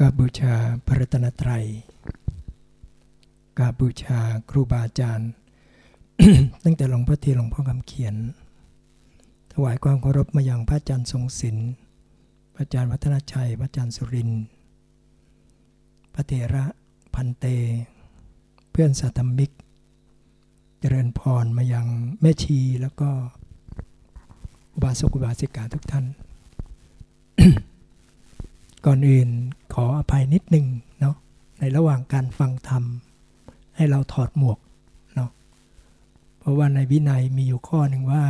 กราบบูชาพระรัตนตรัยกราบบูชาครูบาอาจารย์ ตั้งแต่หลวงพ่อเทีหลวงพ่อคำเขียน ถวายความเคารพมาอย่างพระอาจารย์ทรงศิลป์พระอาจารย์วัฒนชัย พระอาจารย์สุรินทร์พระเถระพันเต เพื่อนสัตมิก เจริญพรมายังแม่ชีแล้วก็อุบาสกอุบาสิกาทุกท่าน ก่อนอื่น ขออภัยนิดหนึ่งเนาะในระหว่างการฟังธรรม ให้เราถอดหมวกเนาะเพราะว่าในวินัยมีอยู่ข้อหนึ่งว่า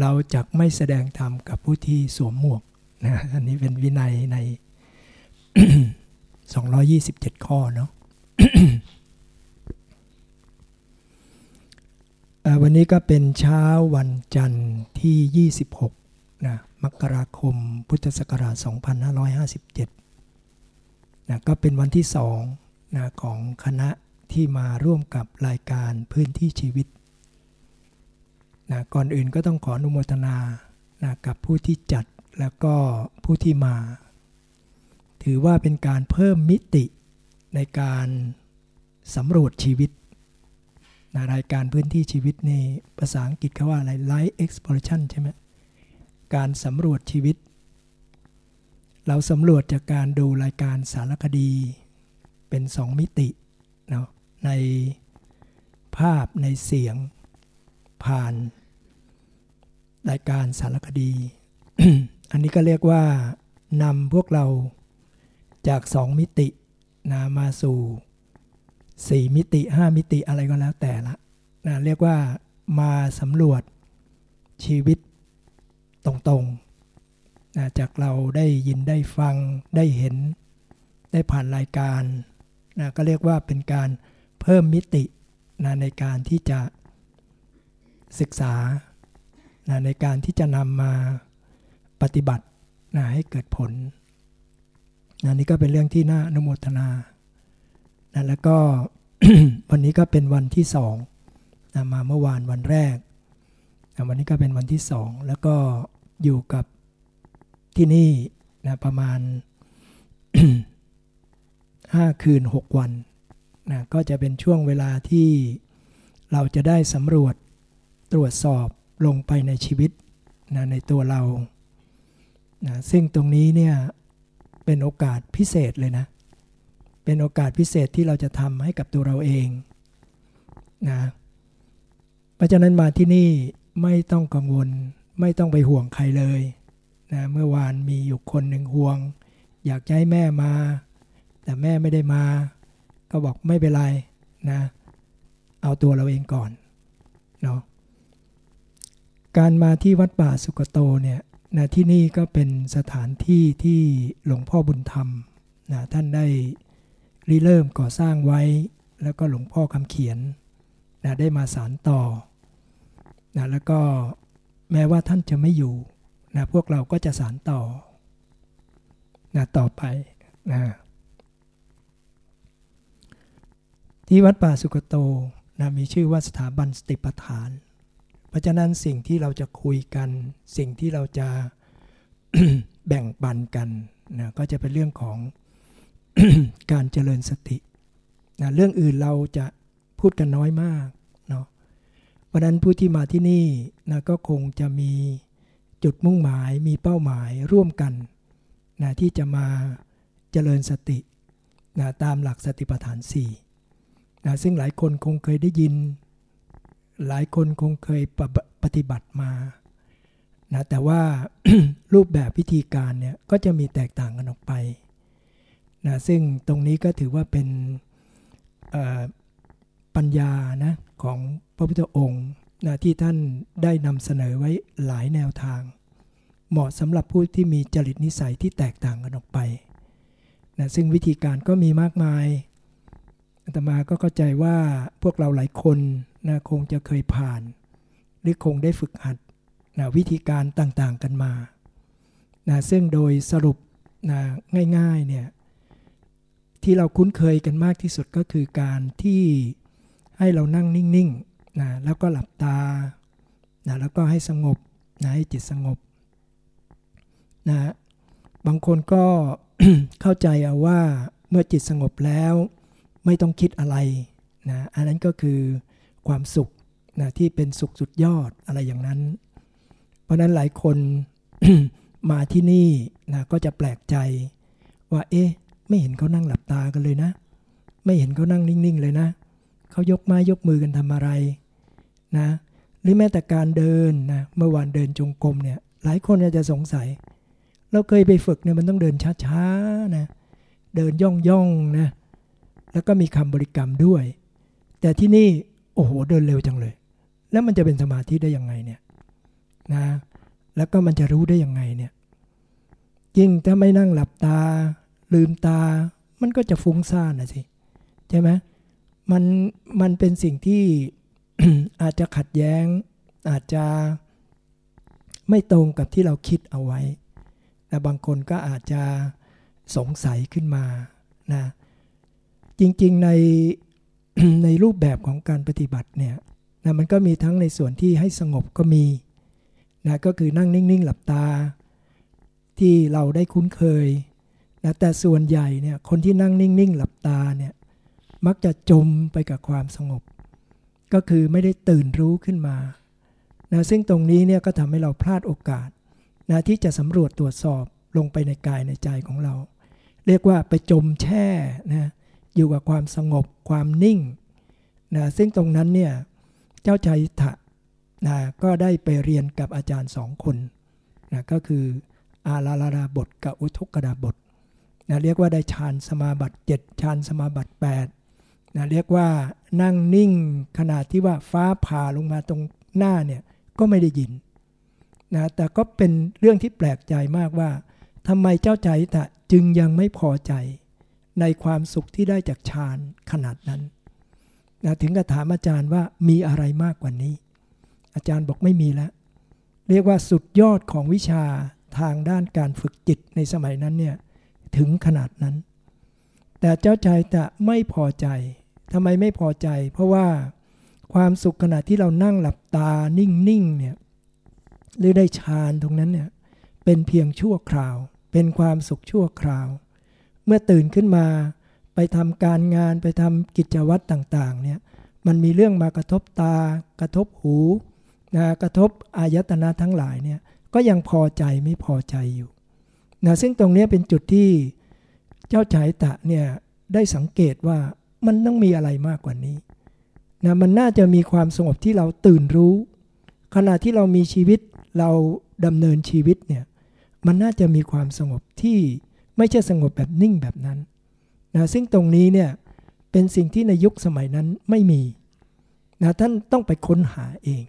เราจะไม่แสดงธรรมกับผู้ที่สวมหมวกนะอันนี้เป็นวินัยใน 227 ข้อเนาะวันนี้ก็เป็นเช้าวันจันทร์ที่ 26 นะมกราคมพุทธศักราช 2557นะก็เป็นวันที่สองนะของคณะที่มาร่วมกับรายการพื้นที่ชีวิตนะก่อนอื่นก็ต้องขออนุโมทนานะกับผู้ที่จัดแล้วก็ผู้ที่มา ถือว่าเป็นการเพิ่มมิติในการสำรวจชีวิตนะรายการพื้นที่ชีวิตนี่ภาษาอังกฤษเขาว่าอะไร life exploration ใช่ไหม การสำรวจชีวิต เราสำรวจจากการดูรายการสารคดี เป็นสองมิติเนาะในภาพในเสียงผ่าน รายการสารคดี อันนี้ก็เรียกว่านำพวกเราจากสองมิตินะมาสู่สี่มิติห้ามิติอะไรก็แล้วแต่ละนะเรียกว่ามาสำรวจชีวิต ตรงๆนะจากเราได้ยินได้ฟังได้เห็นได้ผ่านรายการนะก็เรียกว่าเป็นการเพิ่มมิตินะในการที่จะศึกษานะในการที่จะนำมาปฏิบัตินะให้เกิดผลนะนี่ก็เป็นเรื่องที่น่าอนุโมทนานะแล้วก็วันนี้ก็เป็นวันที่สองนะมาเมื่อวานวันแรกนะวันนี้ก็เป็นวันที่สองแล้วก็ อยู่กับที่นี่นะประมาณห้าคืนหกวันนะก็จะเป็นช่วงเวลาที่เราจะได้สำรวจตรวจสอบลงไปในชีวิตนะในตัวเรานะซึ่งตรงนี้เนี่ยเป็นโอกาสพิเศษเลยนะ เป็นโอกาสพิเศษที่เราจะทำให้กับตัวเราเองนะ เพราะฉะนั้นมาที่นี่ไม่ต้องกังวล ไม่ต้องไปห่วงใครเลยนะเมื่อวานมีอยู่คนหนึ่งห่วง อยากให้แม่มา แต่แม่ไม่ได้มา ก็บอกไม่เป็นไรนะ เอาตัวเราเองก่อนเนาะการมาที่วัดป่าสุกโตเนี่ยนะที่นี่ก็เป็นสถานที่ที่หลวงพ่อบุญธรรมนะท่านได้ริเริ่มก่อสร้างไว้ แล้วก็หลวงพ่อคำเขียนนะได้มาสารต่อนะแล้วก็ แม้ว่าท่านจะไม่อยู่นะพวกเราก็จะสารต่อนะต่อไปนะที่วัดป่าสุกโตนะมีชื่อว่าสถาบันสติปัฏฐาน เพราะฉะนั้นสิ่งที่เราจะคุยกัน สิ่งที่เราจะแบ่งปันกันนะก็จะเป็นเรื่องของการเจริญสตินะเรื่องอื่นเราจะพูดกันน้อยมาก เพราะนั้นผู้ที่มาที่นี่นะก็คงจะมีจุดมุ่งหมายมีเป้าหมายร่วมกันนะที่จะมาเจริญสตินะตามหลักสติปัฏฐาน4นะซึ่งหลายคนคงเคยได้ยิน หลายคนคงเคยปปฏิบัติมานะแต่ว่ารูปแบบพิธีการเนี่ยก็จะมีแตกต่างกันออกไปนะซึ่งตรงนี้ก็ถือว่าเป็น ปัญญานะของพระพุทธองค์นะที่ท่านได้นำเสนอไว้หลายแนวทาง เหมาะสำหรับผู้ที่มีจริตนิสัยที่แตกต่างกันออกไปนะซึ่งวิธีการก็มีมากมายอาตมาก็เข้าใจว่าพวกเราหลายคนนะคงจะเคยผ่าน หรือคงได้ฝึกหัดนะวิธีการต่างๆกันมานะซึ่งโดยสรุปนะง่ายๆเนี่ยที่เราคุ้นเคยกันมากที่สุดก็คือการที่ ให้เรานั่งนิ่งๆนะแล้วก็หลับตานะแล้วก็ให้สงบนะให้จิตสงบนะบางคนก็เข้าใจเอาว่าเมื่อจิตสงบแล้วไม่ต้องคิดอะไรนะอันนั้นก็คือความสุขนะที่เป็นสุขสุดยอดอะไรอย่างนั้น เพราะนั้นหลายคนมาที่นี่นะก็จะแปลกใจว่า เอ๊ะ ไม่เห็นเขานั่งหลับตากันเลยนะ ไม่เห็นเขานั่งนิ่ง ๆ เลยนะ เขายกไม้ยกมือกันทำอะไรนะหรือแม้แต่การเดินนะเมื่อวานเดินจงกรมเนี่ยหลายคนอาจจะสงสัย เราเคยไปฝึกเนี่ยมันต้องเดินช้าๆนะเดินย่องๆนะแล้วก็มีคำบริกรรมด้วย แต่ที่นี่โอ้โหเดินเร็วจังเลย แล้วมันจะเป็นสมาธิได้ยังไงเนี่ยนะแล้วก็มันจะรู้ได้ยังไงเนี่ยยิ่งถ้าไม่นั่งหลับตา ลืมตา มันก็จะฟุ้งซ่านนะสิใช่ไหม มันมันเป็นสิ่งที่อาจจะขัดแย้ง อาจจะไม่ตรงกับที่เราคิดเอาไว้ แต่บางคนก็อาจจะสงสัยขึ้นมานะจริงๆในในรูปแบบของการปฏิบัติเนี่ยนะมันก็มีทั้งในส่วนที่ให้สงบก็มีนะก็คือนั่งนิ่ง ๆ หลับตา ที่เราได้คุ้นเคยนะแต่ส่วนใหญ่เนี่ยคนที่นั่งนิ่ง ๆ หลับตาเนี่ย มักจะจมไปกับความสงบ ก็คือไม่ได้ตื่นรู้ขึ้นมานะซึ่งตรงนี้เนี่ยก็ทำให้เราพลาดโอกาสนะที่จะสำรวจตรวจสอบลงไปในกายในใจของเรา เรียกว่าไปจมแช่นะอยู่กับความสงบความนิ่งนะซึ่งตรงนั้นเนี่ยเจ้าชายถะนะก็ได้ไปเรียนกับอาจารย์สองคนนะก็คืออาลาลาดาบทกับอุทุกดาบทนะเรียกว่าได้ฌานสมาบัติ 7 ฌานสมาบัติ 8 นะเรียกว่านั่งนิ่งขนาดที่ว่าฟ้าผ่าลงมาตรงหน้าเนี่ยก็ไม่ได้ยินนะแต่ก็เป็นเรื่องที่แปลกใจมากว่าทำไมเจ้าใจตะจึงยังไม่พอใจในความสุขที่ได้จากฌานขนาดนั้นนะถึงกับถามอาจารย์ว่ามีอะไรมากกว่านี้ อาจารย์บอกไม่มีแล้วเรียกว่าสุดยอดของวิชาทางด้านการฝึกจิตในสมัยนั้นเนี่ยถึงขนาดนั้น แต่เจ้าใจจะไม่พอใจ ทำไมไม่พอใจ เพราะว่าความสุขขณะที่เรานั่งหลับตานิ่งๆเนี่ยหรือได้ฌานตรงนั้นเนี่ยเป็นเพียงชั่วคราว เป็นความสุขชั่วคราว เมื่อตื่นขึ้นมาไปทำการงานไปทำกิจวัตรต่างๆเนี่ยมันมีเรื่องมากระทบตา กระทบหูนะกระทบอายตนะทั้งหลายเนี่ยก็ยังพอใจไม่พอใจอยู่นะซึ่งตรงนี้เป็นจุดที่เจ้าชายตะเนี่ยได้สังเกตว่า มันต้องมีอะไรมากกว่านี้นะมันน่าจะมีความสงบที่เราตื่นรู้ ขณะที่เรามีชีวิตเราดำเนินชีวิตเนี่ยมันน่าจะมีความสงบที่ไม่ใช่สงบแบบนิ่งแบบนั้นนะซึ่งตรงนี้เนี่ยเป็นสิ่งที่ในยุคสมัยนั้นไม่มีนะท่านต้องไปค้นหาเอง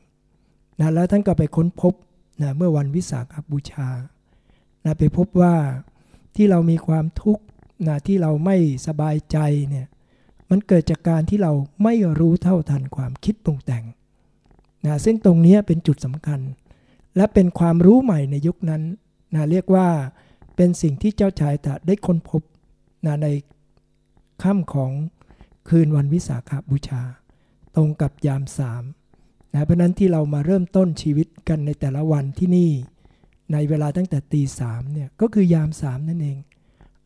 นะแล้วท่านก็ไปค้นพบนะเมื่อวันวิสาขบูชานะไปพบว่าที่เรามีความทุกข์นะที่เราไม่สบายใจเนี่ย มันเกิดจากการที่เราไม่รู้เท่าทันความคิดปรุงแต่งนะซึ่งตรงนี้เป็นจุดสำคัญ และเป็นความรู้ใหม่ในยุคนั้นนะเรียกว่าเป็นสิ่งที่เจ้าชายตะได้ค้นพบนะในค่ำของคืนวันวิสาขาบูชา ตรงกับยามสามนะเพราะนั้นที่เรามาเริ่มต้นชีวิตกันในแต่ละวันที่นี่ ในเวลาตั้งแต่ตีสามเนี่ยก็คือยามสามนั่นเอง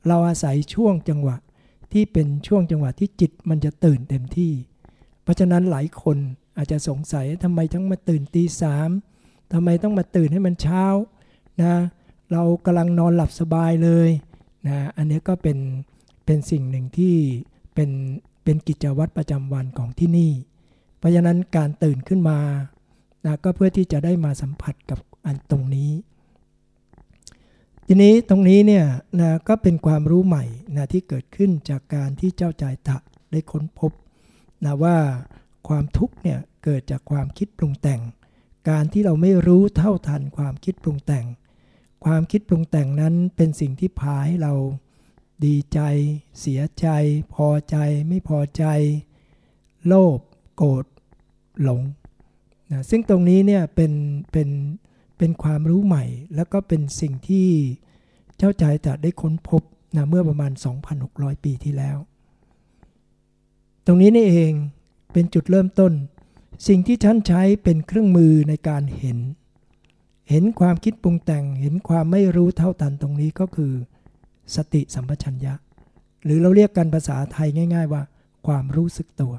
เราอาศัยช่วงจังหวะ ที่เป็นช่วงจังหวะที่จิตมันจะตื่นเต็มที่ เพราะฉะนั้นหลายคนอาจจะสงสัยทำไมต้องมาตื่นตีสามทำไมต้องมาตื่นให้มันเช้านะเรากำลังนอนหลับสบายเลยนะอันนี้ก็เป็นเป็นสิ่งหนึ่งที่เป็นเป็นกิจวัตรประจำวันของที่นี่ เพราะฉะนั้นการตื่นขึ้นมานะก็เพื่อที่จะได้มาสัมผัสกับอันตรงนี้ ทีนี้ตรงนี้เนี่ยนะก็เป็นความรู้ใหม่นะที่เกิดขึ้นจากการที่เจ้าจายตะได้ค้นพบนะว่าความทุกข์เนี่ยเกิดจากความคิดปรุงแต่ง การที่เราไม่รู้เท่าทันความคิดปรุงแต่ง ความคิดปรุงแต่งนั้นเป็นสิ่งที่พาให้เราดีใจ เสียใจ พอใจ ไม่พอใจ โลภโกรธหลงนะซึ่งตรงนี้เนี่ยเป็นเป็น เป็นความรู้ใหม่ แล้วก็เป็นสิ่งที่เจ้าใจจะได้ค้นพบนะเมื่อประมาณ 2,600 ปีที่แล้ว ตรงนี้นี่เองเป็นจุดเริ่มต้น สิ่งที่ฉันใช้เป็นเครื่องมือในการเห็น เห็นความคิดปรุงแต่ง เห็นความไม่รู้เท่าทันตรงนี้ก็คือ สติสัมปชัญญะ หรือเราเรียกกันภาษาไทยง่าย ๆ ว่า ความรู้สึกตัว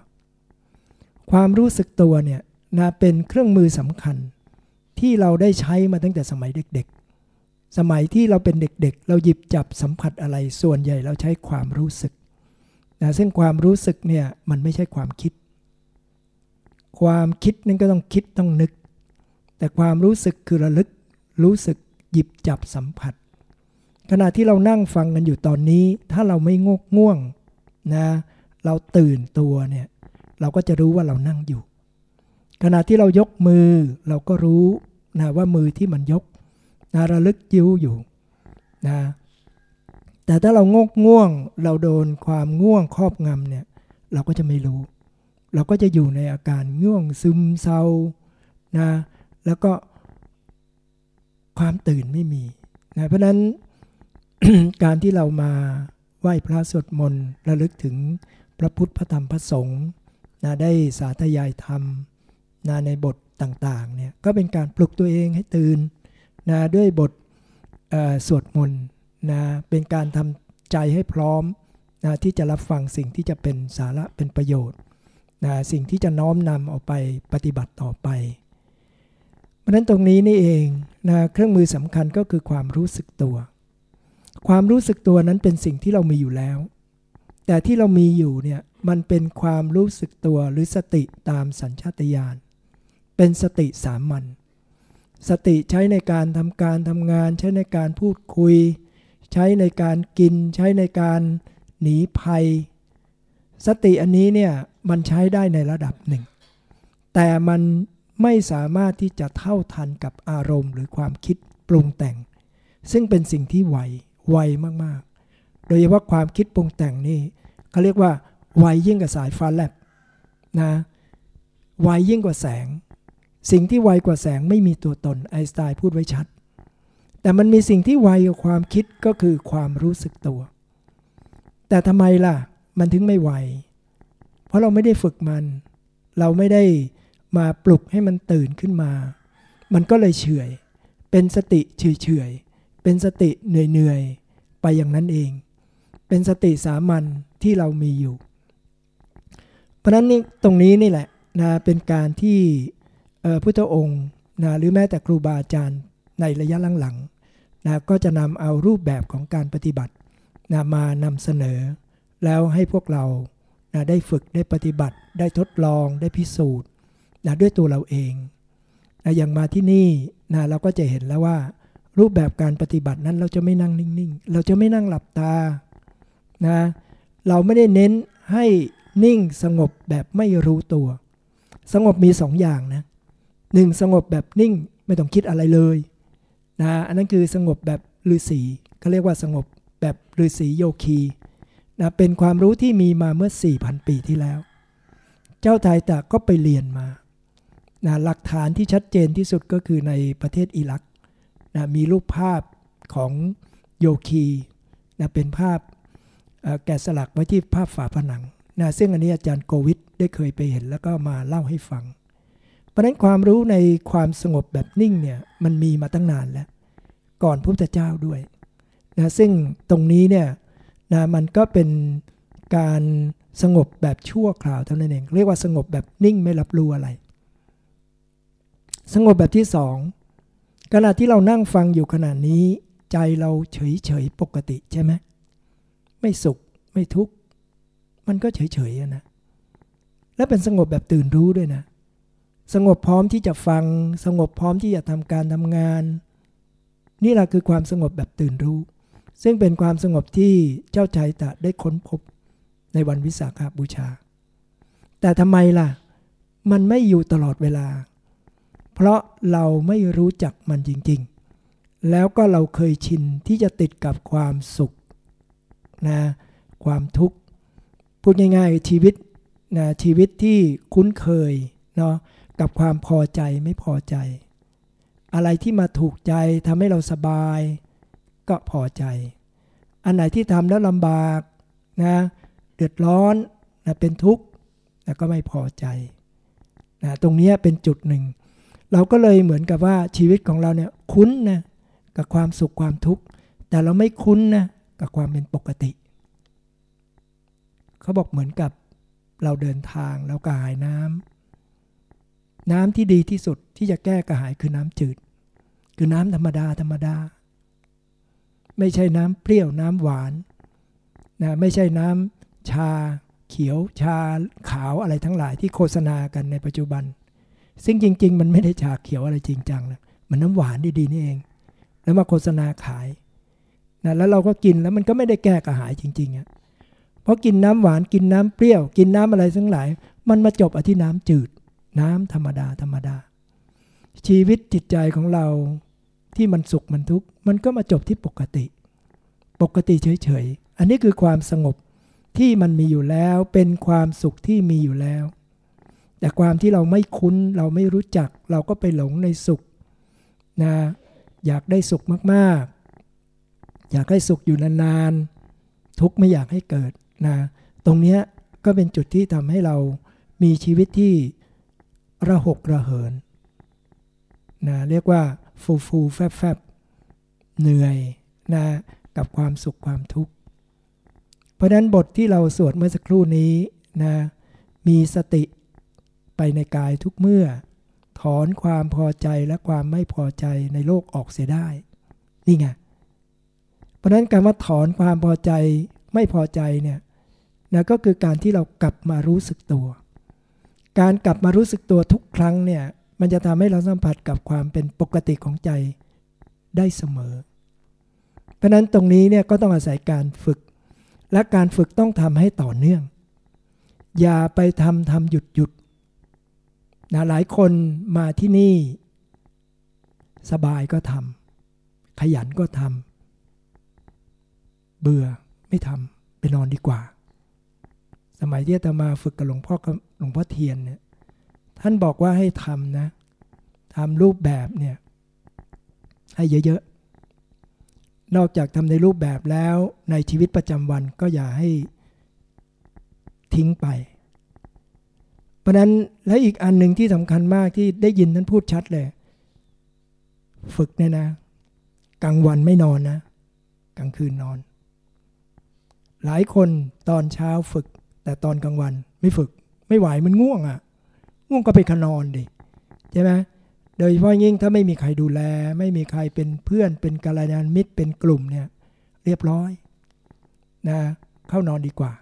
ความรู้สึกตัวเนี่ยนะเป็นเครื่องมือสำคัญ ที่เราได้ใช้มาตั้งแต่สมัยเด็กๆ สมัยที่เราเป็นเด็กๆ เราหยิบจับสัมผัสอะไรส่วนใหญ่เราใช้ความรู้สึกนะซึ่งความรู้สึกเนี่ยมันไม่ใช่ความคิด ความคิดนั่นก็ต้องคิดต้องนึก แต่ความรู้สึกคือระลึกรู้สึกหยิบจับสัมผัส ขณะที่เรานั่งฟังกันอยู่ตอนนี้ ถ้าเราไม่งกง่วงนะเราตื่นตัวเนี่ยเราก็จะรู้ว่าเรานั่งอยู่ ขณะที่เรายกมือเราก็รู้ นะว่ามือที่มันยกนะระลึกยิ้วอยู่นะแต่ถ้าเรางกง่วงเราโดนความง่วงครอบงำเนี่ยเราก็จะไม่รู้ เราก็จะอยู่ในอาการง่วงซึมเศร้านะแล้วก็ความตื่นไม่มีนะเพราะนั้นการที่เรามาไหว้พระสวดมนต์ระลึกถึงพระพุทธพระธรรมพระสงฆ์นะได้สาธยายธรรมนะในบท ต่างๆเนี่ยก็เป็นการปลุกตัวเองให้ตื่นนะด้วยบทสวดมนต์นะเป็นการทำใจให้พร้อมนะที่จะรับฟังสิ่งที่จะเป็นสาระเป็นประโยชน์นะสิ่งที่จะน้อมนำเอาไปปฏิบัติต่อไป เพราะนั้นตรงนี้นี่เองนะเครื่องมือสำคัญก็คือความรู้สึกตัว ความรู้สึกตัวนั้นเป็นสิ่งที่เรามีอยู่แล้ว แต่ที่เรามีอยู่เนี่ยมันเป็นความรู้สึกตัวหรือสติตามสัญชาตญาณ เป็นสติสามัญสติใช้ในการทำการทำงาน ใช้ในการพูดคุย ใช้ในการกิน ใช้ในการหนีภัย สติอันนี้เนี่ยมันใช้ได้ในระดับหนึ่ง แต่มันไม่สามารถที่จะเท่าทันกับอารมณ์ หรือความคิดปรุงแต่ง ซึ่งเป็นสิ่งที่ไวไวมากๆ โดยเฉพาะความคิดปรุงแต่งนี่เขาเรียกว่าไวยิ่งกว่าสายฟ้าแลบนะไวยิ่งกว่าแสง สิ่งที่ไวกว่าแสงไม่มีตัวตนไอสไตน์พูดไว้ชัด แต่มันมีสิ่งที่ไวกว่าความคิดก็คือความรู้สึกตัว แต่ทำไมล่ะ มันถึงไม่ไว เพราะเราไม่ได้ฝึกมัน เราไม่ได้มาปลุกให้มันตื่นขึ้นมา มันก็เลยเฉยเป็นสติเฉยเฉยเป็นสติเหนื่อยเหนื่อยไปอย่างนั้นเอง เป็นสติสามัญที่เรามีอยู่ เพราะนั้นนี่ตรงนี้นี่แหละนะเป็นการที่ พุทธองค์นะหรือแม้แต่ครูบาอาจารย์ในระยะหลังๆนะก็จะนำเอารูปแบบของการปฏิบัตินะมานำเสนอ แล้วให้พวกเรานะได้ฝึกได้ปฏิบัติ ได้ทดลองได้พิสูจน์นะด้วยตัวเราเองนะอย่างมาที่นี่นะเราก็จะเห็นแล้วว่า รูปแบบการปฏิบัตินั้นเราจะไม่นั่งนิ่งๆ เราจะไม่นั่งหลับตานะเราไม่ได้เน้นให้นิ่งสงบแบบไม่รู้ตัว สงบมีสองอย่างนะ หนึ่งสงบแบบนิ่งไม่ต้องคิดอะไรเลยนะอันนั้นคือสงบแบบฤาษีเขาเรียกว่าสงบแบบฤาษีโยคีนะเป็นความรู้ที่มีมาเมื่อ 4,000 ปีที่แล้ว เจ้าไทยตะก็ไปเรียนมานะหลักฐานที่ชัดเจนที่สุดก็คือในประเทศอิรักนะมีรูปภาพของโยคีนะเป็นภาพแกะสลักไว้ที่ภาพฝาผนังนะซึ่งอันนี้อาจารย์โกวิทได้เคยไปเห็นแล้วก็มาเล่าให้ฟัง ราะนั้นความรู้ในความสงบแบบนิ่งเนี่ยมันมีมาตั้งนานแล้ว ก่อนพระพุทธเจ้าด้วยนะซึ่งตรงนี้เนี่ยนะมันก็เป็นการสงบแบบชั่วคราวเท่านั้นเอง เรียกว่าสงบแบบนิ่งไม่รับรู้อะไร สงบแบบที่สองขณะที่เรานั่งฟังอยู่ขณะนี้ ใจเราเฉยเฉยปกติใช่ไหมไม่สุขไม่ทุกข์มันก็เฉยเฉยนะและเป็นสงบแบบตื่นรู้ด้วยนะ สงบพร้อมที่จะฟัง สงบพร้อมที่จะทำการทำงาน นี่แหละคือความสงบแบบตื่นรู้ ซึ่งเป็นความสงบที่เจ้าชายตะได้ค้นพบในวันวิสาขาบูชา แต่ทำไมล่ะ มันไม่อยู่ตลอดเวลา เพราะเราไม่รู้จักมันจริง ๆ แล้วก็เราเคยชินที่จะติดกับความสุขนะความทุกข์ พูดง่ายๆชีวิตนะชีวิตที่คุ้นเคยเนาะ กับความพอใจไม่พอใจ อะไรที่มาถูกใจทำให้เราสบาย ก็พอใจ อันไหนที่ทำแล้วลำบากนะเดือดร้อนนะเป็นทุกข์นะก็ไม่พอใจนะตรงนี้เป็นจุดหนึ่ง เราก็เลยเหมือนกับว่าชีวิตของเราเนี่ยคุ้นนะกับความสุขความทุกข์ แต่เราไม่คุ้นนะกับความเป็นปกติ เขาบอกเหมือนกับเราเดินทางแล้วกระหายน้ำ น้ำที่ดีที่สุดที่จะแก้กระหายคือน้ำจืด คือน้ำธรรมดาธรรมดา ไม่ใช่น้ำเปรี้ยวน้ำหวานนะไม่ใช่น้ำชาเขียวชาขาวอะไรทั้งหลายที่โฆษณากันในปัจจุบัน ซึ่งจริง ๆ มันไม่ได้ชาเขียวอะไรจริงจังนะมันน้ำหวานดีๆนี่เอง แล้วมาโฆษณาขายนะแล้วเราก็กินแล้วมันก็ไม่ได้แก้กระหายจริงๆอะ่ะเพราะกินน้ำหวานกินน้ำเปรี้ยว กินน้ำอะไรทั้งหลาย มันมาจบอที่น้ำจืด น้ำธรรมดาธรรมดา ชีวิตจิตใจของเราที่มันสุขมันทุกข์มันก็มาจบที่ปกติ ปกติเฉยๆ อันนี้คือความสงบที่มันมีอยู่แล้วเป็นความสุขที่มีอยู่แล้ว แต่ความที่เราไม่คุ้นเราไม่รู้จัก เราก็ไปหลงในสุขนะอยากได้สุขมากๆ อยากให้สุขอยู่นานๆ ทุกไม่อยากให้เกิดนะตรงนี้ก็เป็นจุดที่ทำให้เรามีชีวิตที่ ระหกระเหินนะเรียกว่าฟูฟูแฟบแฟบเหนื่อยนะกับความสุขความทุกข์ เพราะนั้นบทที่เราสวดเมื่อสักครู่นี้นะมีสติไปในกายทุกเมื่อ ถอนความพอใจและความไม่พอใจในโลกออกเสียได้ นี่ไง เพราะนั้นการว่าถอนความพอใจไม่พอใจเนี่ยนะก็คือการที่เรากลับมารู้สึกตัว การกลับมารู้สึกตัวทุกครั้งเนี่ย มันจะทำให้เราสัมผัสกับความเป็นปกติของใจได้เสมอ เพราะนั้นตรงนี้เนี่ยก็ต้องอาศัยการฝึก และการฝึกต้องทำให้ต่อเนื่อง อย่าไปทำทำหยุดหยุดนะหลายคนมาที่นี่ สบายก็ทำขยันก็ทำเบื่อไม่ทำไปนอนดีกว่า สมัยที่จะมาฝึกกับหลวงพ่อหลวงพ่อเทียนเนี่ยท่านบอกว่าให้ทำนะทำรูปแบบเนี่ยให้เยอะๆ นอกจากทำในรูปแบบแล้วในชีวิตประจำวันก็อย่าให้ทิ้งไป เพราะนั้นและอีกอันหนึ่งที่สำคัญมากที่ได้ยินนั้นพูดชัดเลย ฝึกเนี่ยนะกลางวันไม่นอนนะ กลางคืนนอน หลายคนตอนเช้าฝึก แต่ตอนกลางวันไม่ฝึกไม่ไหวมันง่วงอะ่ะ ง่วงก็ไปขนอนดิใช่ไหมโดยเฉพาะยิ่งถ้าไม่มีใครดูแล ไม่มีใครเป็นเพื่อนเป็นกาลยานมิตรเป็นกลุ่มเนี่ย เรียบร้อยนะเข้านอนดีกว่า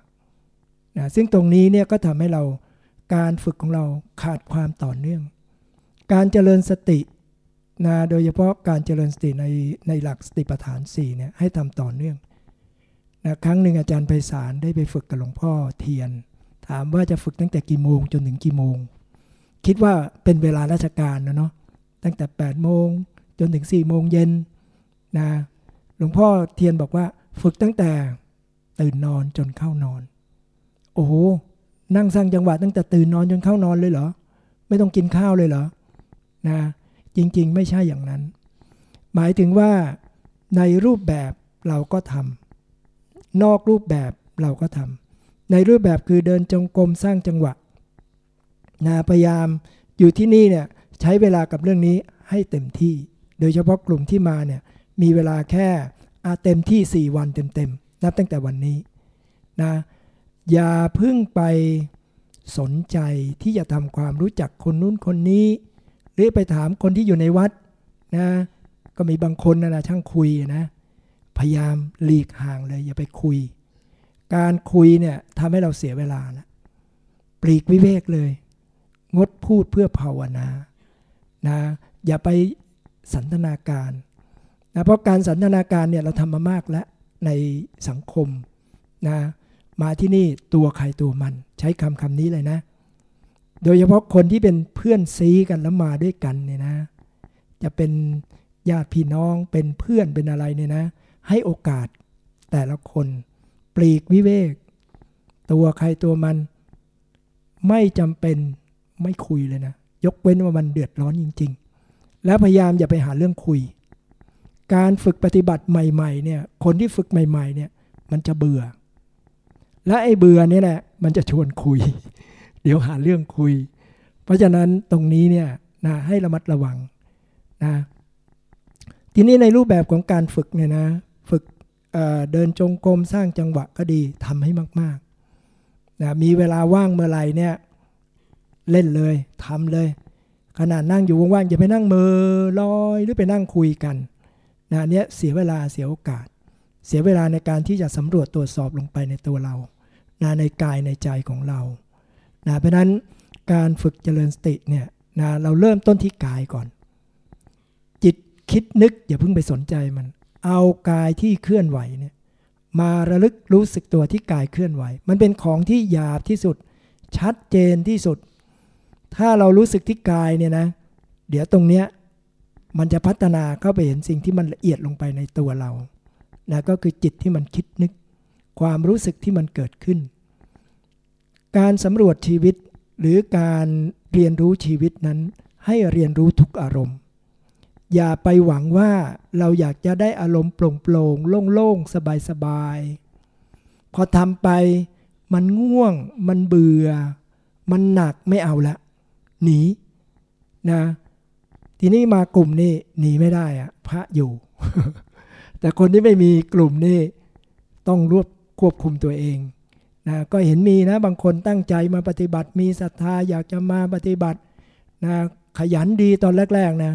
นะซึ่งตรงนี้เนี่ยก็ทำให้เราการฝึกของเราขาดความต่อเนื่อง การเจริญสตินะโดยเฉพาะการเจริญสติในในหลักสติปัฏฐาน4เนี่ยให้ทำต่อเนื่อง นะครั้งหนึ่งอาจารย์ไพศาลได้ไปฝึกกับหลวงพ่อเทียน ถามว่าจะฝึกตั้งแต่กี่โมงจนถึงกี่โมง คิดว่าเป็นเวลาราชการนะเนาะตั้งแต่8โมงจนถึง4โมงเย็นนะหลวงพ่อเทียนบอกว่าฝึกตั้งแต่ตื่นนอนจนเข้านอน โอ้โหนั่งสร้างจังหวะตั้งแต่ตื่นนอนจนเข้านอนเลยเหรอ ไม่ต้องกินข้าวเลยเหรอนะจริงๆ ไม่ใช่อย่างนั้น หมายถึงว่าในรูปแบบเราก็ทำ นอกรูปแบบเราก็ทำในรูปแบบคือเดินจงกรมสร้างจังหวะนะพยายามอยู่ที่นี่เนี่ยใช้เวลากับเรื่องนี้ให้เต็มที่ โดยเฉพาะกลุ่มที่มาเนี่ยมีเวลาแค่เต็มที่ 4 วันเต็มๆนับตั้งแต่วันนี้นะอย่าพึ่งไปสนใจที่จะทำความรู้จักคนนู้นคนนี้ หรือไปถามคนที่อยู่ในวัดนะก็มีบางคนนะนะช่างคุยนะ พยายามหลีกห่างเลยอย่าไปคุย การคุยเนี่ยทำให้เราเสียเวลานะปลีกวิเวกเลย งดพูดเพื่อภาวนานะอย่าไปสันทนาการนะเพราะการสันทนาการเนี่ยเราทำมามากแล้วในสังคมนะมาที่นี่ตัวใครตัวมัน ใช้คำคำนี้เลยนะ โดยเฉพาะคนที่เป็นเพื่อนซีกันแล้วมาด้วยกันเนี่ยนะ จะเป็นญาติพี่น้องเป็นเพื่อนเป็นอะไรเนี่ยนะ ให้โอกาสแต่ละคนปลีกวิเวก ตัวใครตัวมัน ไม่จำเป็นไม่คุยเลยนะ ยกเว้นว่ามันเดือดร้อนจริง ๆ แล้วพยายามอย่าไปหาเรื่องคุย การฝึกปฏิบัติใหม่ๆเนี่ยคนที่ฝึกใหม่ๆเนี่ยมันจะเบื่อ และไอ้เบื่อนี่แหละมันจะชวนคุย เดี๋ยวหาเรื่องคุย เพราะฉะนั้นตรงนี้เนี่ยนะให้ระมัดระวังนะทีนี้ในรูปแบบของการฝึกเนี่ยนะ เดินจงกรมสร้างจังหวะก็ดีทำให้มากๆนะมีเวลาว่างเมื่อไหร่เนี่ยเล่นเลยทำเลย ขนาดนั่งอยู่ว่างๆอย่าไปนั่งมือลอยหรือไปนั่งคุยกันนะเนี้ยเสียเวลาเสียโอกาส เสียเวลาในการที่จะสำรวจตรวจสอบลงไปในตัวเรานะในกายในใจของเรานะเพราะนั้นการฝึกเจริญสติเนี่ยนะเราเริ่มต้นที่กายก่อน จิตคิดนึกอย่าเพิ่งไปสนใจมัน เอากายที่เคลื่อนไหวเนี่ยมาระลึกรู้สึกตัวที่กายเคลื่อนไหว มันเป็นของที่หยาบที่สุด ชัดเจนที่สุด ถ้าเรารู้สึกที่กายเนี่ยนะ เดี๋ยวตรงเนี้ยมันจะพัฒนาเข้าไปเห็นสิ่งที่มันละเอียดลงไปในตัวเรานะก็คือจิตที่มันคิดนึก ความรู้สึกที่มันเกิดขึ้น การสำรวจชีวิตหรือการเรียนรู้ชีวิตนั้นให้เรียนรู้ทุกอารมณ์ อย่าไปหวังว่าเราอยากจะได้อารมณ์โปร่งโปร่งโล่งๆ สบายๆ พอทำไปมันง่วง มันเบื่อ มันหนักไม่เอาละ หนีนะทีนี้มากลุ่มนี้หนีไม่ได้อะพระอยู่ แต่คนที่ไม่มีกลุ่มนี้ต้องรวบควบคุมตัวเองนะก็เห็นมีนะบางคนตั้งใจมาปฏิบัติมีศรัทธาอยากจะมาปฏิบัตินะขยันดีตอนแรกๆนะ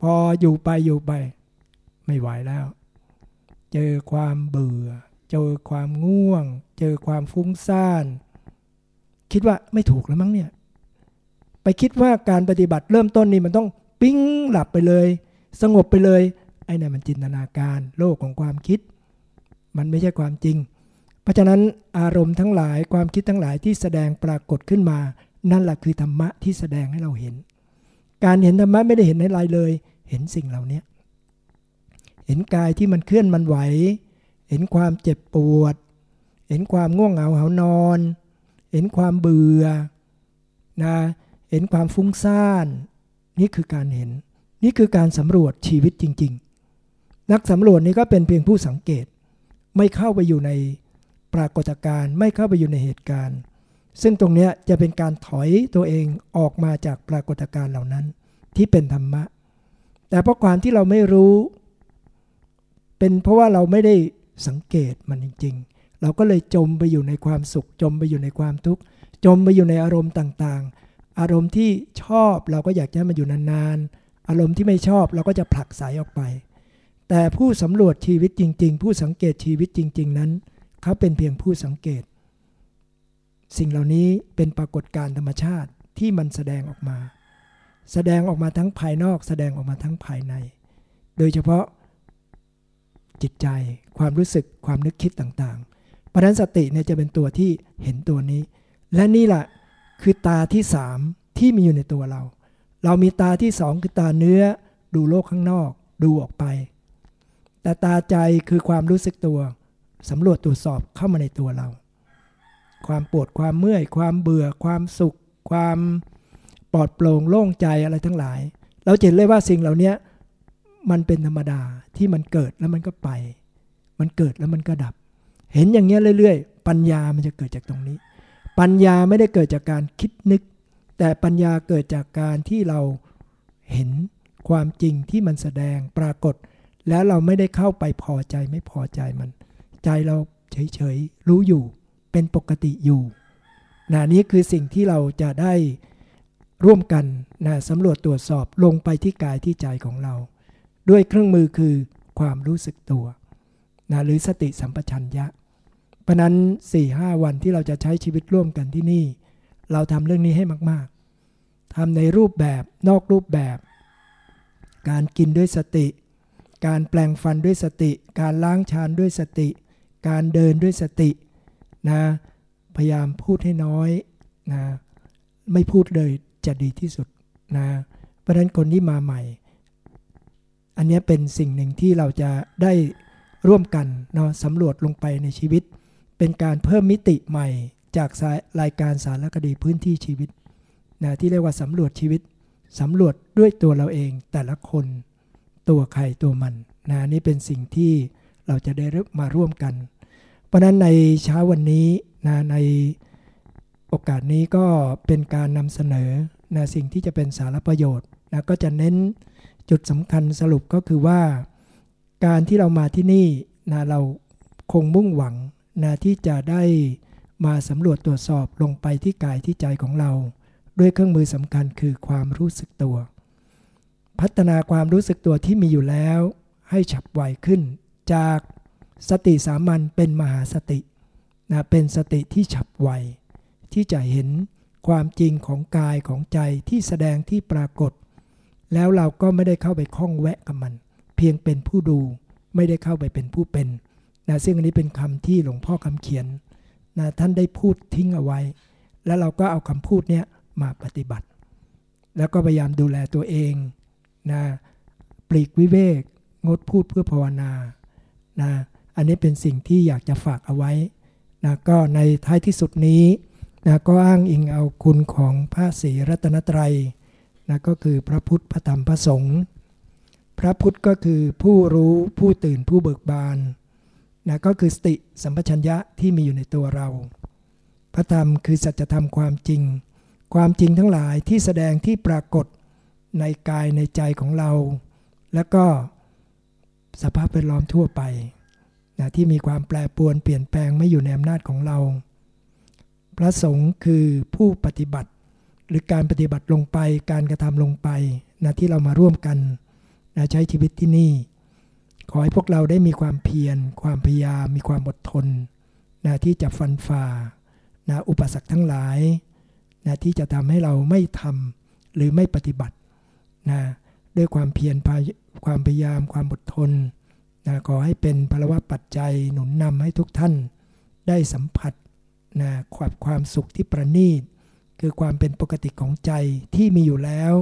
พออยู่ไปอยู่ไป ไม่ไหวแล้ว เจอความเบื่อ เจอความง่วง เจอความฟุ้งซ่าน คิดว่าไม่ถูกแล้วมั้งเนี่ย ไปคิดว่าการปฏิบัติเริ่มต้นนี่มันต้องปิ้งหลับไปเลย สงบไปเลย ไอ้นี่มันจินตนาการโลกของความคิด มันไม่ใช่ความจริง เพราะฉะนั้นอารมณ์ทั้งหลายความคิดทั้งหลายที่แสดงปรากฏขึ้นมา นั่นแหละคือธรรมะที่แสดงให้เราเห็น การเห็นธรรมะไม่ได้เห็นในลายเลย เห็นสิ่งเหล่านี้เห็นกายที่มันเคลื่อนมันไหว เห็นความเจ็บปวด เห็นความง่วงเหงาเหานอน เห็นความเบื่อนะเห็นความฟุ้งซ่าน นี่คือการเห็น นี่คือการสำรวจชีวิตจริง ๆ นักสำรวจนี่ก็เป็นเพียงผู้สังเกต ไม่เข้าไปอยู่ในปรากฏการณ์ ไม่เข้าไปอยู่ในเหตุการณ์ ซึ่งตรงนี้จะเป็นการถอยตัวเองออกมาจากปรากฏการณ์เหล่านั้น ที่เป็นธรรมะ แต่เพราะความที่เราไม่รู้ เป็นเพราะว่าเราไม่ได้สังเกตมันจริง ๆ เราก็เลยจมไปอยู่ในความสุข จมไปอยู่ในความทุกข์ จมไปอยู่ในอารมณ์ต่างๆ อารมณ์ที่ชอบเราก็อยากจะมาอยู่นานๆ อารมณ์ที่ไม่ชอบเราก็จะผลักไสออกไป แต่ผู้สำรวจชีวิตจริง ๆ ผู้สังเกตชีวิตจริง ๆ นั้น เขาเป็นเพียงผู้สังเกต สิ่งเหล่านี้เป็นปรากฏการธรรมชาติที่มันแสดงออกมา แสดงออกมาทั้งภายนอกแสดงออกมาทั้งภายใน โดยเฉพาะจิตใจความรู้สึกความนึกคิดต่างๆปัญสติเนี่ยจะเป็นตัวที่เห็นตัวนี้ และนี่แหละคือตาที่สามที่มีอยู่ในตัวเรา เรามีตาที่สองคือตาเนื้อดูโลกข้างนอกดูออกไป แต่ตาใจคือความรู้สึกตัวสำรวจตรวจสอบเข้ามาในตัวเรา ความปวดความเมื่อย ความเบื่อ ความสุข ความปลอดโปร่งโล่งใจอะไรทั้งหลาย เราเห็นเลยว่าสิ่งเหล่านี้มันเป็นธรรมดาที่มันเกิดแล้วมันก็ไป มันเกิดแล้วมันก็ดับ เห็นอย่างเงี้ยเรื่อย ๆ ปัญญามันจะเกิดจากตรงนี้ ปัญญาไม่ได้เกิดจากการคิดนึก แต่ปัญญาเกิดจากการที่เราเห็นความจริงที่มันแสดงปรากฏ แล้วเราไม่ได้เข้าไปพอใจไม่พอใจมัน ใจเราเฉยๆรู้อยู่ เป็นปกติอยู่นะนี้คือสิ่งที่เราจะได้ร่วมกันนะสำรวจตรวจสอบลงไปที่กายที่ใจของเรา ด้วยเครื่องมือคือความรู้สึกตัวนะหรือสติสัมปชัญญะ เพราะนั้น 4-5 วันที่เราจะใช้ชีวิตร่วมกันที่นี่ เราทำเรื่องนี้ให้มาก ๆทำในรูปแบบนอกรูปแบบ การกินด้วยสติ การแปลงฟันด้วยสติ การล้างชานด้วยสติ การเดินด้วยสติ นะ พยายามพูดให้น้อยนะไม่พูดเลยจะดีที่สุดนะเพราะฉะนั้นคนที่มาใหม่ อันนี้เป็นสิ่งหนึ่งที่เราจะได้ร่วมกันเนาะสำรวจลงไปในชีวิต เป็นการเพิ่มมิติใหม่จากรายการสารคดีพื้นที่ชีวิตนะที่เรียกว่าสำรวจชีวิตสำรวจด้วยตัวเราเองแต่ละคนตัวใครตัวมันนะนี่เป็นสิ่งที่เราจะได้มาร่วมกัน เพราะนั้นในเช้าวันนี้นะในโอกาสนี้ก็เป็นการนำเสนอนะสิ่งที่จะเป็นสารประโยชน์นะก็จะเน้นจุดสำคัญสรุปก็คือว่า การที่เรามาที่นี่นะเราคงมุ่งหวังนะที่จะได้มาสำรวจตรวจสอบลงไปที่กายที่ใจของเรา ด้วยเครื่องมือสำคัญคือความรู้สึกตัว พัฒนาความรู้สึกตัวที่มีอยู่แล้ว ให้ฉับไวขึ้น จาก สติสามัญเป็นมหาสตินะเป็นสติที่ฉับไว ที่จะเห็นความจริงของกายของใจที่แสดงที่ปรากฏ แล้วเราก็ไม่ได้เข้าไปคล้องแวะกับมัน เพียงเป็นผู้ดูไม่ได้เข้าไปเป็นผู้เป็นนะซึ่งอันนี้เป็นคำที่หลวงพ่อคำเขียนนะท่านได้พูดทิ้งเอาไว้ แล้วเราก็เอาคำพูดเนี้ยมาปฏิบัติ แล้วก็พยายามดูแลตัวเองนะปลีกวิเวกงดพูดเพื่อภาวนานะ อันนี้เป็นสิ่งที่อยากจะฝากเอาไว้นะก็ในท้ายที่สุดนี้นะก็อ้างอิงเอาคุณของพระศรีรัตนตรัยนะก็คือพระพุทธพระธรรมพระสงฆ์พระพุทธก็คือผู้รู้ผู้ตื่นผู้เบิกบานนะก็คือสติสัมปชัญญะที่มีอยู่ในตัวเรา พระธรรมคือสัจธรรมความจริง ความจริงทั้งหลายที่แสดงที่ปรากฏในกายในใจของเรา แล้วก็สภาพแวดล้อมทั่วไป นะที่มีความแปรปรวนเปลี่ยนแปลงไม่อยู่ในอำนาจของเรา พระสงฆ์คือผู้ปฏิบัติ หรือการปฏิบัติลงไปการกระทำลงไปนะที่เรามาร่วมกันนะใช้ชีวิตที่นี่ ขอให้พวกเราได้มีความเพียร ความพยายามมีความอดทนนะที่จะฟันฝ่านะอุปสรรคทั้งหลายนะที่จะทำให้เราไม่ทำหรือไม่ปฏิบัตินะด้วยความเพียรความพยายามความอดทน นะขอให้เป็นพลวะปัจจัยหนุนนำให้ทุกท่านได้สัมผัสนะความความสุขที่ประณีต คือความเป็นปกติของใจที่มีอยู่แล้ว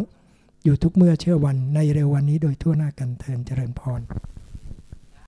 อยู่ทุกเมื่อเชื่อวันในเร็ววันนี้โดยทั่วหน้ากันเทินเจริญพร